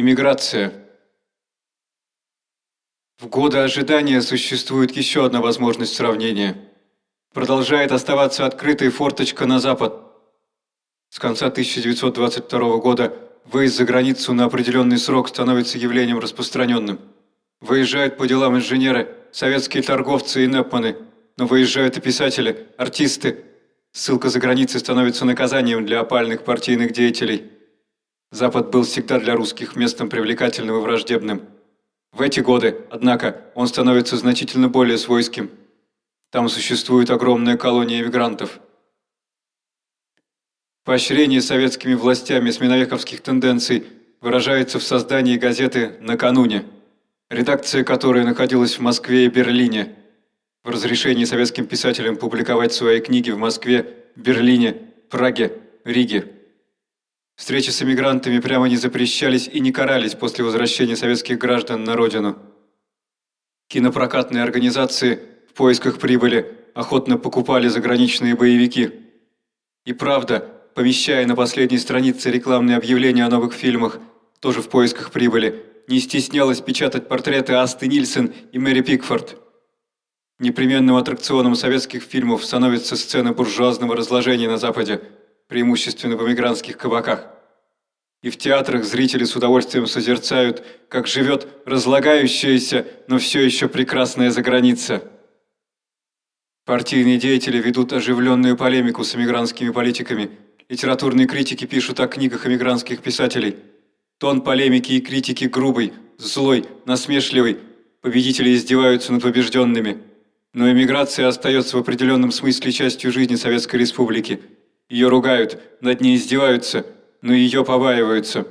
Иммиграция. В годы ожидания существует еще одна возможность сравнения. Продолжает оставаться открытой форточка на запад. С конца 1922 года выезд за границу на определенный срок становится явлением распространенным. Выезжают по делам инженеры, советские торговцы и непманы, но выезжают и писатели, артисты. Ссылка за границей становится наказанием для опальных партийных деятелей. Запад был всегда для русских местом привлекательным и враждебным. В эти годы, однако, он становится значительно более свойским. Там существует огромная колония эмигрантов. Поощрение советскими властями сменовековских тенденций выражается в создании газеты «Накануне», редакция которой находилась в Москве и Берлине. В разрешении советским писателям публиковать свои книги в Москве, Берлине, Праге, Риге. Встречи с эмигрантами прямо не запрещались и не карались после возвращения советских граждан на родину. Кинопрокатные организации в поисках прибыли охотно покупали заграничные боевики. И правда, помещая на последней странице рекламные объявления о новых фильмах, тоже в поисках прибыли, не стеснялась печатать портреты Асты Нильсон и Мэри Пикфорд. Непременным аттракционом советских фильмов становится сцена буржуазного разложения на Западе – преимущественно в эмигрантских кабаках. И в театрах зрители с удовольствием созерцают, как живет разлагающаяся, но все еще прекрасная заграница. Партийные деятели ведут оживленную полемику с эмигрантскими политиками. Литературные критики пишут о книгах эмигрантских писателей. Тон полемики и критики грубый, злой, насмешливый. Победители издеваются над побежденными. Но эмиграция остается в определенном смысле частью жизни Советской Республики – ее ругают, над ней издеваются, но ее побаиваются.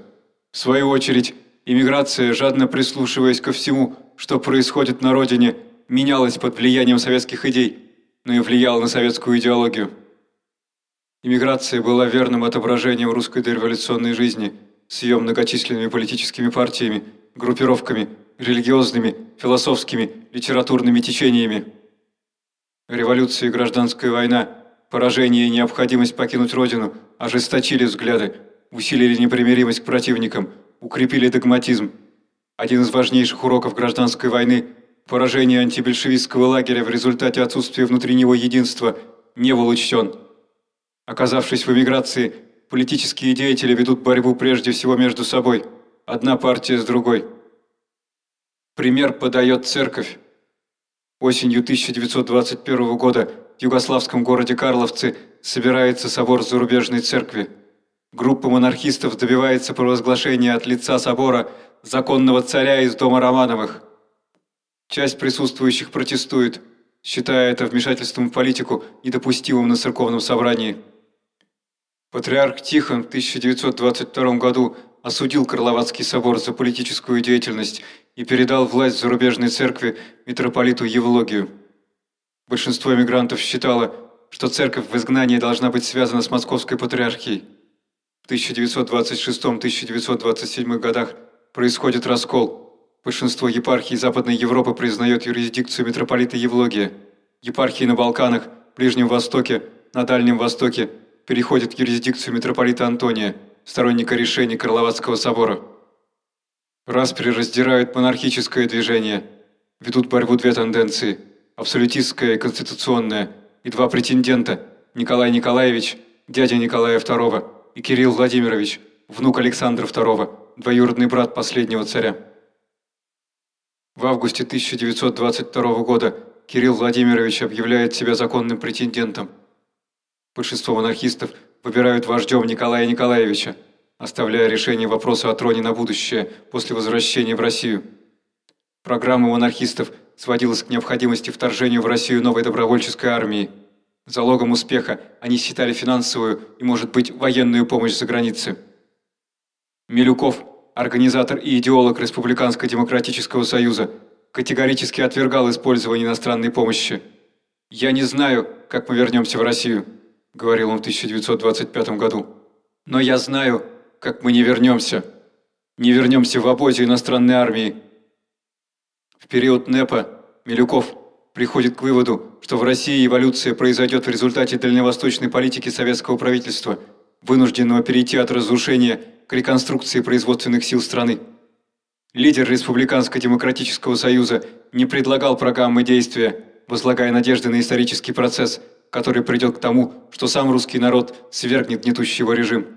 В свою очередь, иммиграция, жадно прислушиваясь ко всему, что происходит на родине, менялась под влиянием советских идей, но и влияла на советскую идеологию. Иммиграция была верным отображением русской дореволюционной жизни с ее многочисленными политическими партиями, группировками, религиозными, философскими, литературными течениями. Революция и гражданская война – Поражение и необходимость покинуть родину ожесточили взгляды, усилили непримиримость к противникам, укрепили догматизм. Один из важнейших уроков гражданской войны – поражение антибольшевистского лагеря в результате отсутствия внутри него единства – не был учтен. Оказавшись в эмиграции, политические деятели ведут борьбу прежде всего между собой, одна партия с другой. Пример подает церковь. Осенью 1921 года в югославском городе Карловцы собирается собор зарубежной церкви. Группа монархистов добивается провозглашения от лица собора законного царя из дома Романовых. Часть присутствующих протестует, считая это вмешательством в политику недопустимым на церковном собрании. Патриарх Тихон в 1922 году осудил Карловацкий собор за политическую деятельность и передал власть зарубежной церкви митрополиту Евлогию. Большинство эмигрантов считало, что церковь в изгнании должна быть связана с московской патриархией. В 1926-1927 годах происходит раскол. Большинство епархий Западной Европы признает юрисдикцию митрополита Евлогия. Епархии на Балканах, Ближнем Востоке, на Дальнем Востоке переходят в юрисдикцию митрополита Антония, сторонника решений Карловацкого собора. Распри раздирают монархическое движение, ведут борьбу две тенденции – абсолютистская и конституционная, и два претендента – Николай Николаевич, дядя Николая II, и Кирилл Владимирович, внук Александра II, двоюродный брат последнего царя. В августе 1922 года Кирилл Владимирович объявляет себя законным претендентом. Большинство монархистов выбирают вождем Николая Николаевича, оставляя решение вопроса о троне на будущее после возвращения в Россию. Программа монархистов – сводилась к необходимости вторжения в Россию новой добровольческой армии. Залогом успеха они считали финансовую и, может быть, военную помощь за границей. Милюков, организатор и идеолог Республиканско-демократического союза, категорически отвергал использование иностранной помощи. «Я не знаю, как мы вернемся в Россию», – говорил он в 1925 году. «Но я знаю, как мы не вернемся. Не вернемся в обозе иностранной армии, в период НЭПа Милюков приходит к выводу, что в России эволюция произойдет в результате дальневосточной политики советского правительства, вынужденного перейти от разрушения к реконструкции производственных сил страны. Лидер Республиканско-демократического союза не предлагал программы действия, возлагая надежды на исторический процесс, который придет к тому, что сам русский народ свергнет гнетущий его режим.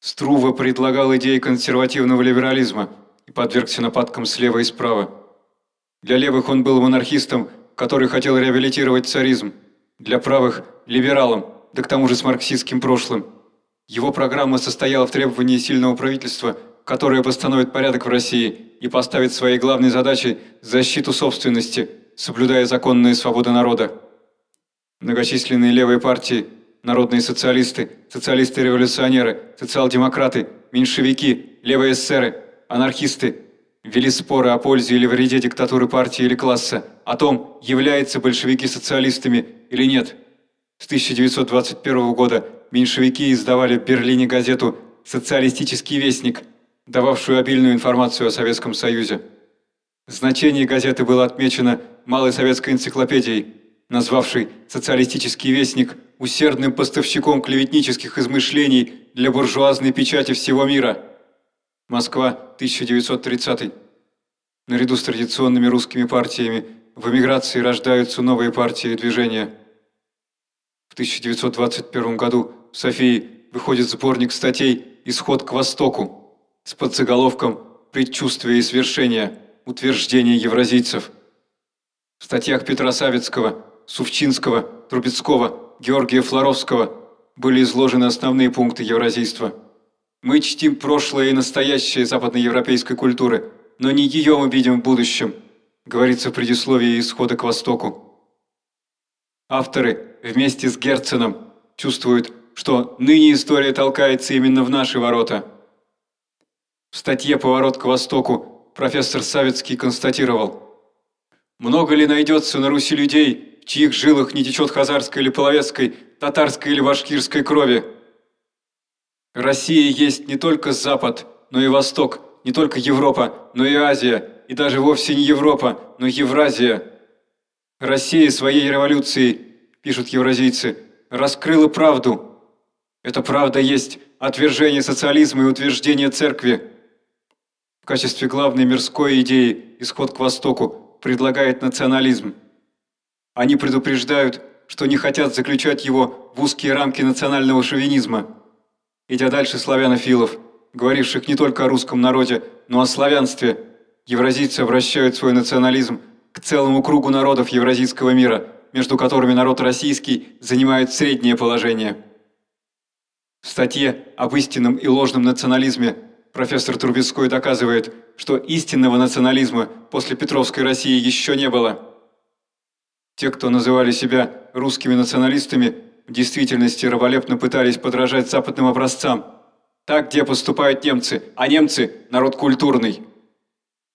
Струва предлагал идеи консервативного либерализма подвергся нападкам слева и справа. Для левых он был монархистом, который хотел реабилитировать царизм. Для правых – либералом, да к тому же с марксистским прошлым. Его программа состояла в требовании сильного правительства, которое восстановит порядок в России и поставит своей главной задачей защиту собственности, соблюдая законные свободы народа. Многочисленные левые партии – народные социалисты, социалисты-революционеры, социал-демократы, меньшевики, левые эсеры, анархисты вели споры о пользе или вреде диктатуры партии или класса, о том, являются большевики социалистами или нет. С 1921 года меньшевики издавали в Берлине газету «Социалистический вестник», дававшую обильную информацию о Советском Союзе. Значение газеты было отмечено Малой советской энциклопедией, назвавшей «Социалистический вестник» усердным поставщиком клеветнических измышлений для буржуазной печати всего мира. Москва, 1930. Наряду с традиционными русскими партиями в эмиграции рождаются новые партии и движения. В 1921 году в Софии выходит сборник статей «Исход к Востоку» с подзаголовком «Предчувствие и свершение. Утверждение евразийцев». В статьях Петра Савицкого, Сувчинского, Трубецкого – Георгия Флоровского были изложены основные пункты евразийства. Мы чтим прошлое и настоящее западноевропейской культуры, но не ее мы видим в будущем, говорится в предисловии «Исхода к Востоку». Авторы вместе с Герценом чувствуют, что ныне история толкается именно в наши ворота. В статье «Поворот к Востоку» профессор Савицкий констатировал, «Много ли найдется на Руси людей, чьих жилах не течет хазарской или половецкой, татарской или башкирской крови. Россия есть не только Запад, но и Восток, не только Европа, но и Азия, и даже вовсе не Европа, но Евразия. Россия своей революцией, пишут евразийцы, раскрыла правду. Эта правда есть отвержение социализма и утверждение церкви. В качестве главной мирской идеи исход к Востоку предлагает национализм. Они предупреждают, что не хотят заключать его в узкие рамки национального шовинизма. Идя дальше славянофилов, говоривших не только о русском народе, но о славянстве, евразийцы обращают свой национализм к целому кругу народов евразийского мира, между которыми народ российский занимает среднее положение. В статье об истинном и ложном национализме профессор Трубецкой доказывает, что истинного национализма после Петровской России еще не было – те, кто называли себя русскими националистами, в действительности раболепно пытались подражать западным образцам. Так, где поступают немцы, а немцы – народ культурный.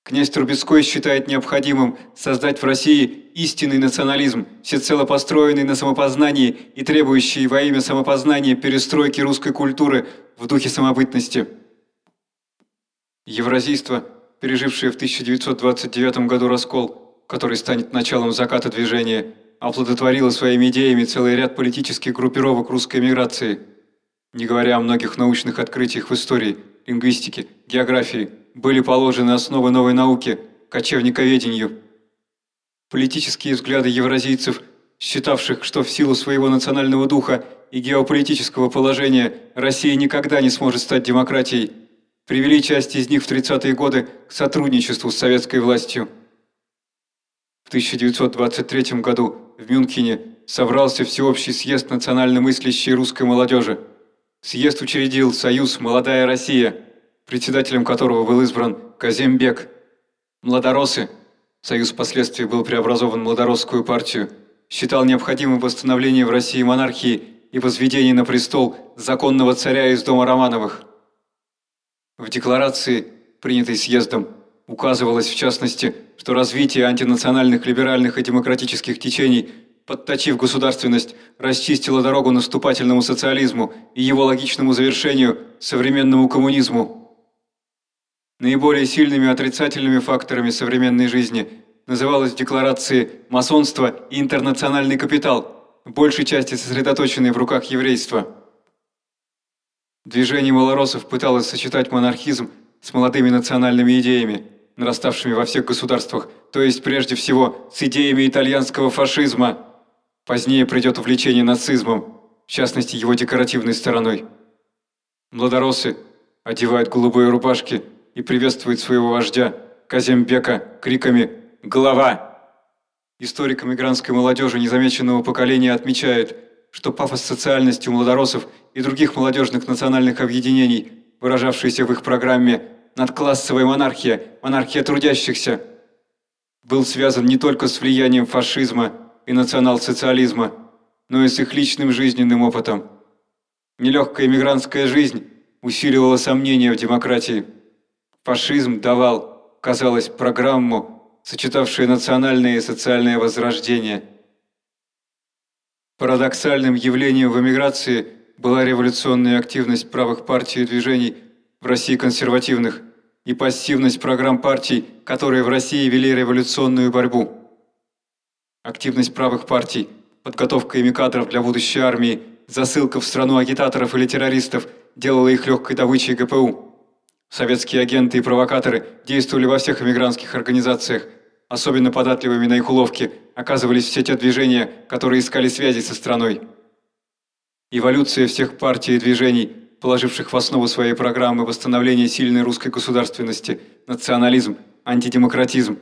Князь Трубецкой считает необходимым создать в России истинный национализм, всецело построенный на самопознании и требующий во имя самопознания перестройки русской культуры в духе самобытности. Евразийство, пережившее в 1929 году раскол, который станет началом заката движения, оплодотворила своими идеями целый ряд политических группировок русской миграции, не говоря о многих научных открытиях в истории, лингвистике, географии, были положены основы новой науки – кочевниковедению. Политические взгляды евразийцев, считавших, что в силу своего национального духа и геополитического положения Россия никогда не сможет стать демократией, привели часть из них в 30-е годы к сотрудничеству с советской властью. В 1923 году в Мюнхене собрался всеобщий съезд национально мыслящей русской молодежи. Съезд учредил Союз «Молодая Россия», председателем которого был избран Казембек. Младоросы, Союз впоследствии был преобразован в Младоросскую партию, считал необходимым восстановление в России монархии и возведение на престол законного царя из дома Романовых. В декларации, принятой съездом, Указывалось, в частности, что развитие антинациональных либеральных и демократических течений, подточив государственность, расчистило дорогу наступательному социализму и его логичному завершению – современному коммунизму. Наиболее сильными отрицательными факторами современной жизни называлось декларации масонство и интернациональный капитал, в большей части сосредоточенные в руках еврейства. Движение малоросов пыталось сочетать монархизм с молодыми национальными идеями, нараставшими во всех государствах, то есть прежде всего с идеями итальянского фашизма. Позднее придет увлечение нацизмом, в частности его декоративной стороной. Младоросы одевают голубые рубашки и приветствуют своего вождя Казембека криками «Голова!». Историк мигрантской молодежи незамеченного поколения отмечает, что пафос социальности у младоросов и других молодежных национальных объединений, выражавшийся в их программе «Надклассовая монархия, монархия трудящихся», был связан не только с влиянием фашизма и национал-социализма, но и с их личным жизненным опытом. Нелегкая мигрантская жизнь усиливала сомнения в демократии. Фашизм давал, казалось, программу, сочетавшую национальное и социальное возрождение. Парадоксальным явлением в эмиграции была революционная активность правых партий и движений в России консервативных и пассивность программ партий, которые в России вели революционную борьбу. Активность правых партий – подготовка ими кадров для будущей армии, засылка в страну агитаторов или террористов делала их легкой добычей ГПУ. Советские агенты и провокаторы действовали во всех эмигрантских организациях. Особенно податливыми на их уловки оказывались все те движения, которые искали связи со страной. Эволюция всех партий и движений, положивших в основу своей программы восстановление сильной русской государственности, национализм, антидемократизм,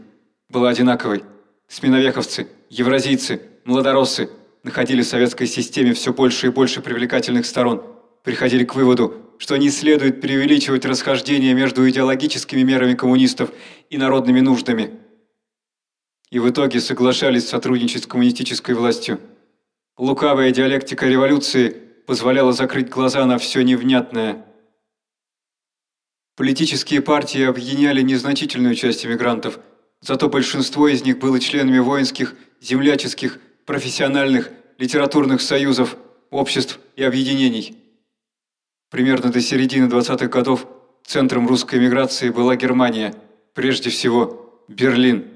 была одинаковой. Сменовековцы, евразийцы, младороссы находили в советской системе все больше и больше привлекательных сторон, приходили к выводу, что не следует преувеличивать расхождение между идеологическими мерами коммунистов и народными нуждами. И в итоге соглашались сотрудничать с коммунистической властью. Лукавая диалектика революции позволяла закрыть глаза на все невнятное. Политические партии объединяли незначительную часть эмигрантов, зато большинство из них было членами воинских, земляческих, профессиональных, литературных союзов, обществ и объединений. Примерно до середины 20-х годов центром русской эмиграции была Германия, прежде всего Берлин.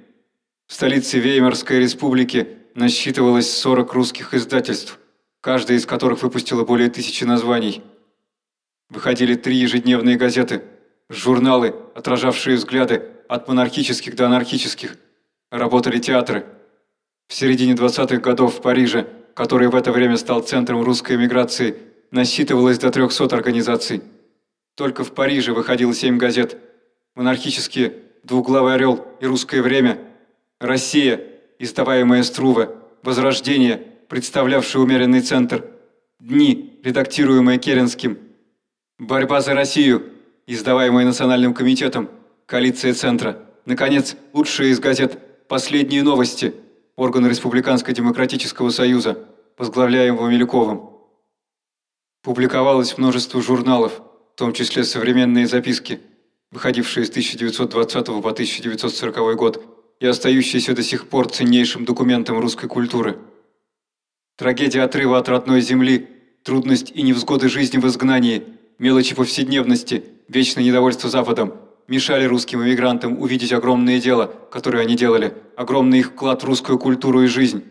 В столице Веймарской республики насчитывалось 40 русских издательств, каждая из которых выпустила более тысячи названий. Выходили три ежедневные газеты, журналы, отражавшие взгляды от монархических до анархических. Работали театры – в середине 20-х годов в Париже, который в это время стал центром русской эмиграции, насчитывалось до 300 организаций. Только в Париже выходило семь газет. Монархические «Двуглавый орел» и «Русское время», «Россия», издаваемая Струва, «Возрождение», представлявшее умеренный центр, «Дни», редактируемые Керенским, «Борьба за Россию», издаваемая Национальным комитетом, «Коалиция центра», наконец, лучшие из газет «Последние новости», орган Республиканско-демократического союза, возглавляемого Милюковым. Публиковалось множество журналов, в том числе современные записки, выходившие с 1920 по 1940 год и остающиеся до сих пор ценнейшим документом русской культуры. Трагедия отрыва от родной земли, трудность и невзгоды жизни в изгнании, мелочи повседневности, вечное недовольство Западом – мешали русским эмигрантам увидеть огромное дело, которое они делали, огромный их вклад в русскую культуру и жизнь.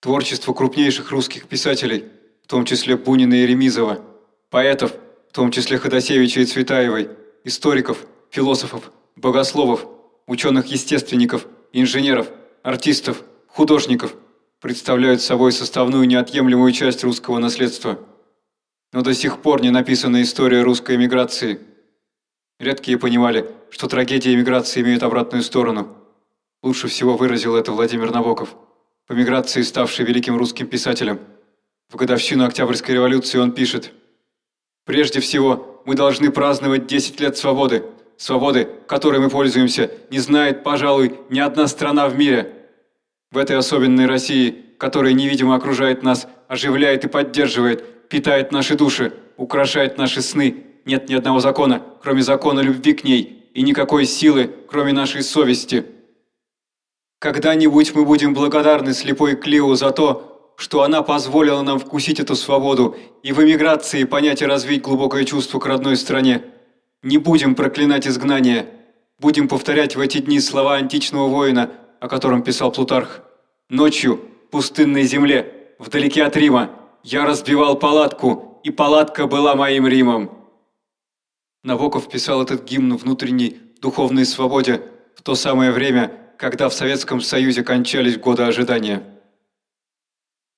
Творчество крупнейших русских писателей, в том числе Бунина и Ремизова, поэтов, в том числе Ходосевича и Цветаевой, историков, философов, богословов, ученых-естественников, инженеров, артистов, художников, представляют собой составную неотъемлемую часть русского наследства. Но до сих пор не написана история русской эмиграции – Редкие понимали, что трагедия эмиграции имеет обратную сторону. Лучше всего выразил это Владимир Набоков, по миграции ставший великим русским писателем. В годовщину Октябрьской революции он пишет «Прежде всего, мы должны праздновать 10 лет свободы. Свободы, которой мы пользуемся, не знает, пожалуй, ни одна страна в мире. В этой особенной России, которая невидимо окружает нас, оживляет и поддерживает, питает наши души, украшает наши сны, нет ни одного закона, кроме закона любви к ней, и никакой силы, кроме нашей совести. Когда-нибудь мы будем благодарны слепой Клио за то, что она позволила нам вкусить эту свободу и в эмиграции понять и развить глубокое чувство к родной стране. Не будем проклинать изгнание. Будем повторять в эти дни слова античного воина, о котором писал Плутарх. Ночью, в пустынной земле, вдалеке от Рима, я разбивал палатку, и палатка была моим Римом. Набоков писал этот гимн внутренней духовной свободе в то самое время, когда в Советском Союзе кончались годы ожидания.